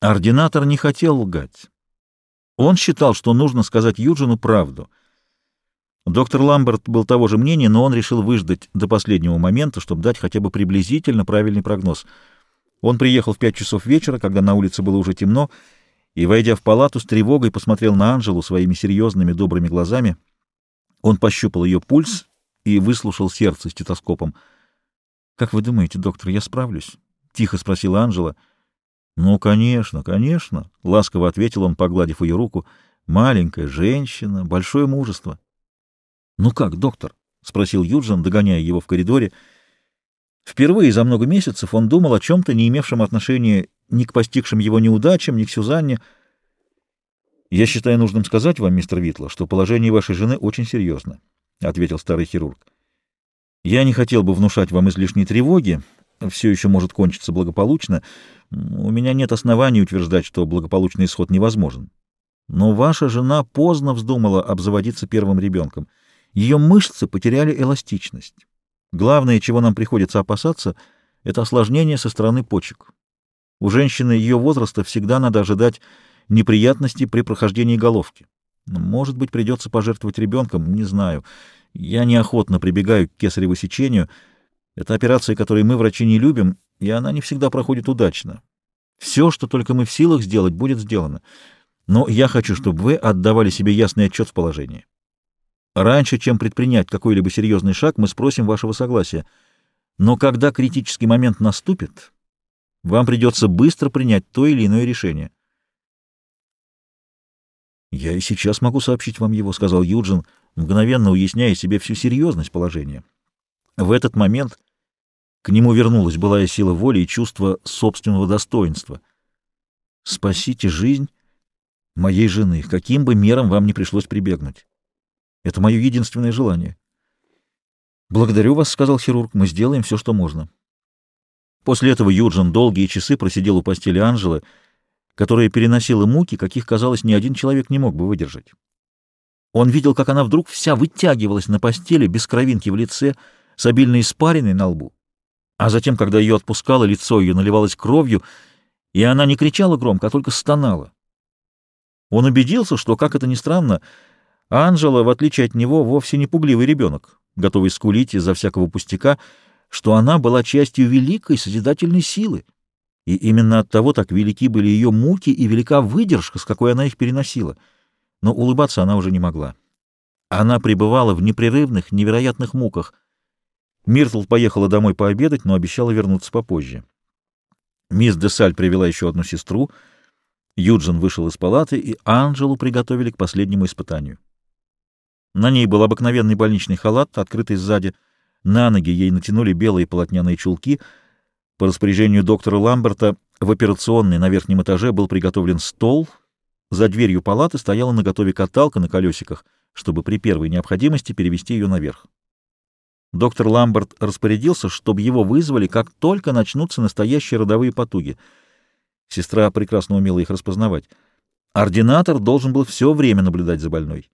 Ординатор не хотел лгать. Он считал, что нужно сказать Юджину правду. Доктор Ламберт был того же мнения, но он решил выждать до последнего момента, чтобы дать хотя бы приблизительно правильный прогноз. Он приехал в пять часов вечера, когда на улице было уже темно, и, войдя в палату, с тревогой посмотрел на Анжелу своими серьезными добрыми глазами. Он пощупал ее пульс и выслушал сердце стетоскопом. — Как вы думаете, доктор, я справлюсь? — тихо спросила Анжела. — «Ну, конечно, конечно», — ласково ответил он, погладив ее руку. «Маленькая женщина, большое мужество». «Ну как, доктор?» — спросил Юджин, догоняя его в коридоре. Впервые за много месяцев он думал о чем-то, не имевшем отношения ни к постигшим его неудачам, ни к Сюзанне. «Я считаю нужным сказать вам, мистер Витла, что положение вашей жены очень серьезно», — ответил старый хирург. «Я не хотел бы внушать вам излишней тревоги, все еще может кончиться благополучно. У меня нет оснований утверждать, что благополучный исход невозможен. Но ваша жена поздно вздумала обзаводиться первым ребенком. Ее мышцы потеряли эластичность. Главное, чего нам приходится опасаться, это осложнение со стороны почек. У женщины ее возраста всегда надо ожидать неприятностей при прохождении головки. Может быть, придется пожертвовать ребенком, не знаю. Я неохотно прибегаю к кесареву сечению — это операция, которой мы, врачи, не любим, и она не всегда проходит удачно. Все, что только мы в силах сделать, будет сделано. Но я хочу, чтобы вы отдавали себе ясный отчет в положении. Раньше, чем предпринять какой-либо серьезный шаг, мы спросим вашего согласия. Но когда критический момент наступит, вам придется быстро принять то или иное решение. «Я и сейчас могу сообщить вам его», — сказал Юджин, мгновенно уясняя себе всю серьезность положения. В этот момент к нему вернулась былая сила воли и чувство собственного достоинства. «Спасите жизнь моей жены, каким бы мерам вам не пришлось прибегнуть. Это мое единственное желание». «Благодарю вас», — сказал хирург, — «мы сделаем все, что можно». После этого Юджин долгие часы просидел у постели Анжелы, которая переносила муки, каких, казалось, ни один человек не мог бы выдержать. Он видел, как она вдруг вся вытягивалась на постели, без кровинки в лице, с обильной испариной на лбу. А затем, когда ее отпускало, лицо ее наливалось кровью, и она не кричала громко, а только стонала. Он убедился, что, как это ни странно, Анжела, в отличие от него, вовсе не пугливый ребенок, готовый скулить из-за всякого пустяка, что она была частью великой созидательной силы. И именно от того так велики были ее муки и велика выдержка, с какой она их переносила. Но улыбаться она уже не могла. Она пребывала в непрерывных, невероятных муках — Миртл поехала домой пообедать, но обещала вернуться попозже. Мисс Десаль привела еще одну сестру. Юджин вышел из палаты, и Анжелу приготовили к последнему испытанию. На ней был обыкновенный больничный халат, открытый сзади. На ноги ей натянули белые полотняные чулки. По распоряжению доктора Ламберта в операционной на верхнем этаже был приготовлен стол. За дверью палаты стояла наготове каталка на колесиках, чтобы при первой необходимости перевести ее наверх. Доктор Ламберт распорядился, чтобы его вызвали, как только начнутся настоящие родовые потуги. Сестра прекрасно умела их распознавать. Ординатор должен был все время наблюдать за больной.